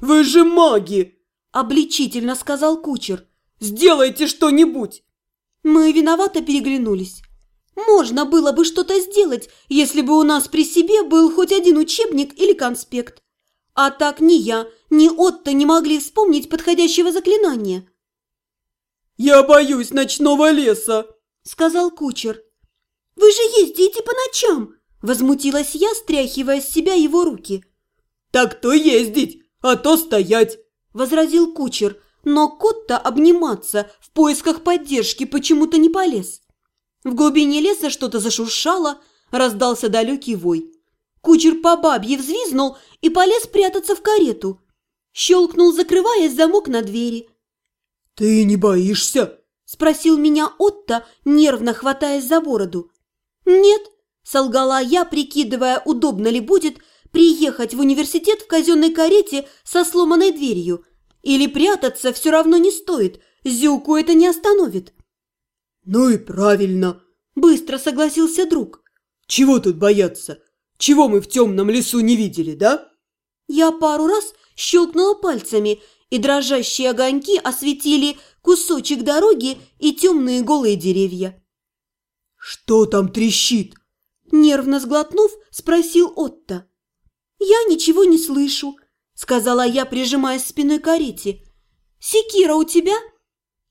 Вы же маги!» – обличительно сказал кучер. «Сделайте что-нибудь!» Мы виновато переглянулись. Можно было бы что-то сделать, если бы у нас при себе был хоть один учебник или конспект. А так ни я, ни Отто не могли вспомнить подходящего заклинания. «Я боюсь ночного леса», – сказал кучер. «Вы же ездите по ночам!» – возмутилась я, стряхивая с себя его руки. «Так то ездить, а то стоять!» – возразил кучер, но кот-то обниматься в поисках поддержки почему-то не полез. В глубине леса что-то зашуршало, раздался далекий вой. Кучер по бабье взвизнул и полез прятаться в карету. Щелкнул, закрываясь замок на двери. «Ты не боишься?» – спросил меня Отто, нервно хватаясь за бороду. «Нет», – солгала я, прикидывая, удобно ли будет приехать в университет в казенной карете со сломанной дверью. Или прятаться все равно не стоит, Зюку это не остановит. «Ну и правильно», – быстро согласился друг. «Чего тут бояться? Чего мы в темном лесу не видели, да?» Я пару раз щелкнула пальцами, и дрожащие огоньки осветили кусочек дороги и темные голые деревья. «Что там трещит?» Нервно сглотнув, спросил Отто. «Я ничего не слышу», — сказала я, прижимаясь спиной к карете. «Секира у тебя?»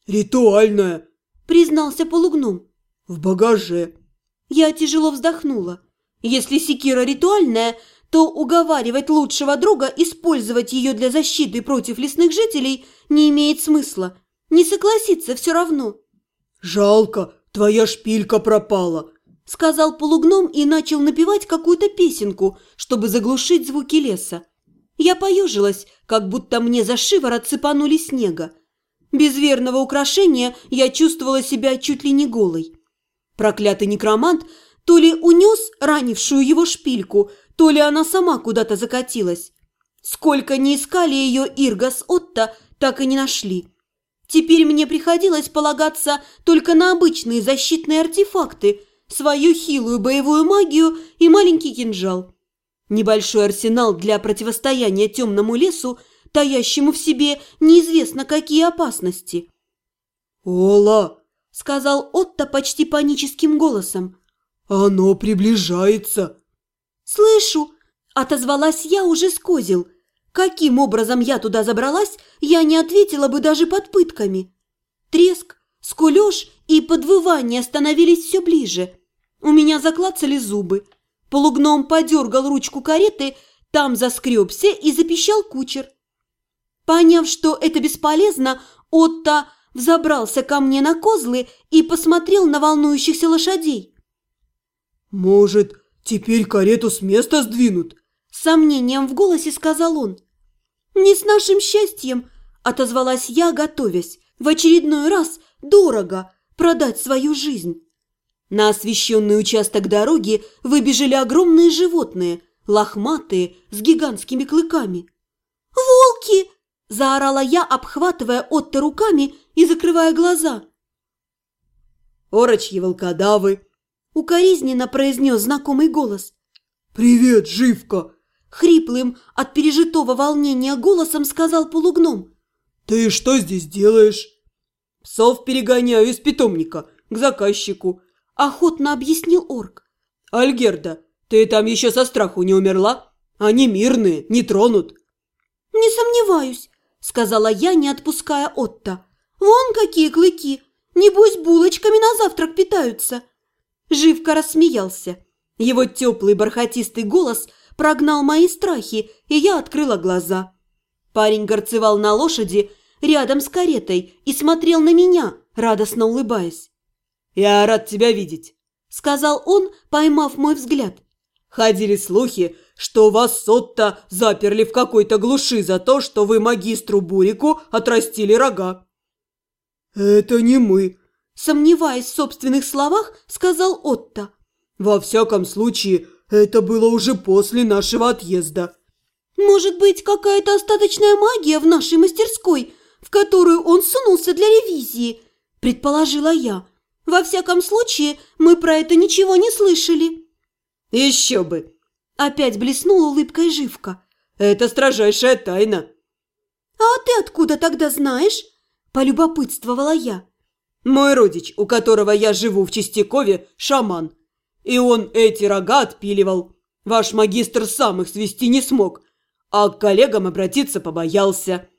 «Ритуальная», признался полугном. «В багаже». Я тяжело вздохнула. Если секира ритуальная, то уговаривать лучшего друга использовать ее для защиты против лесных жителей не имеет смысла. Не согласиться все равно. «Жалко, твоя шпилька пропала», — сказал полугном и начал напевать какую-то песенку, чтобы заглушить звуки леса. Я поежилась, как будто мне за шиворот сыпанули снега. Без верного украшения я чувствовала себя чуть ли не голой. Проклятый некромант то ли унес ранившую его шпильку, то ли она сама куда-то закатилась. Сколько не искали ее Ирга с Отто, так и не нашли. Теперь мне приходилось полагаться только на обычные защитные артефакты, свою хилую боевую магию и маленький кинжал. Небольшой арсенал для противостояния темному лесу – таящему в себе неизвестно какие опасности. «Ола!» – сказал Отто почти паническим голосом. «Оно приближается!» «Слышу!» – отозвалась я уже с козел. Каким образом я туда забралась, я не ответила бы даже под пытками. Треск, скулеж и подвывание становились все ближе. У меня заклацали зубы. Полугном подергал ручку кареты, там заскребся и запищал кучер. Поняв, что это бесполезно, Отто взобрался ко мне на козлы и посмотрел на волнующихся лошадей. «Может, теперь карету с места сдвинут?» С сомнением в голосе сказал он. «Не с нашим счастьем», – отозвалась я, готовясь. «В очередной раз дорого продать свою жизнь». На освещенный участок дороги выбежали огромные животные, лохматые, с гигантскими клыками. «Волки!» Заорала я, обхватывая Отто руками и закрывая глаза. «Орочьи волкодавы!» Укоризненно произнес знакомый голос. «Привет, Живка!» Хриплым от пережитого волнения голосом сказал полугном. «Ты что здесь делаешь?» «Псов перегоняю из питомника к заказчику», – охотно объяснил орк. «Альгерда, ты там еще со страху не умерла? Они мирные, не тронут». «Не сомневаюсь», сказала я, не отпуская Отто. «Вон какие клыки! Небось, булочками на завтрак питаются!» Живка рассмеялся. Его теплый бархатистый голос прогнал мои страхи, и я открыла глаза. Парень горцевал на лошади рядом с каретой и смотрел на меня, радостно улыбаясь. «Я рад тебя видеть», — сказал он, поймав мой взгляд. «Ходили слухи, что вас Сотто заперли в какой-то глуши за то, что вы магистру Бурику отрастили рога». «Это не мы», – сомневаясь в собственных словах, сказал Отто. «Во всяком случае, это было уже после нашего отъезда». «Может быть, какая-то остаточная магия в нашей мастерской, в которую он сунулся для ревизии?» – предположила я. «Во всяком случае, мы про это ничего не слышали». «Еще бы!» Опять блеснула улыбкой Живка. «Это строжайшая тайна. «А ты откуда тогда знаешь?» – полюбопытствовала я. «Мой родич, у которого я живу в Чистякове, шаман. И он эти рога отпиливал. Ваш магистр сам их свести не смог, а к коллегам обратиться побоялся».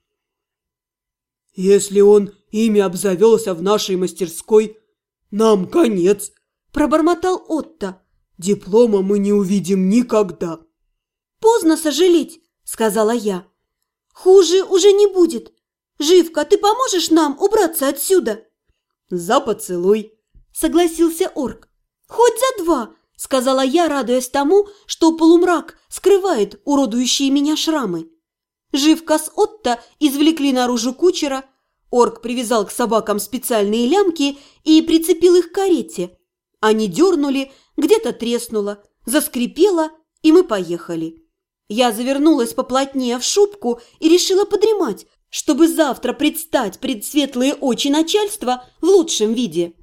«Если он ими обзавелся в нашей мастерской, нам конец», – пробормотал Отто. «Диплома мы не увидим никогда». «Поздно сожалеть», – сказала я. «Хуже уже не будет. Живка, ты поможешь нам убраться отсюда?» «За поцелуй», – согласился орк. «Хоть за два», – сказала я, радуясь тому, что полумрак скрывает уродующие меня шрамы. Живка с Отто извлекли наружу кучера. Орк привязал к собакам специальные лямки и прицепил их к карете. Они дернули, где-то треснуло, заскрипело, и мы поехали. Я завернулась поплотнее в шубку и решила подремать, чтобы завтра предстать пред светлые очи начальства в лучшем виде.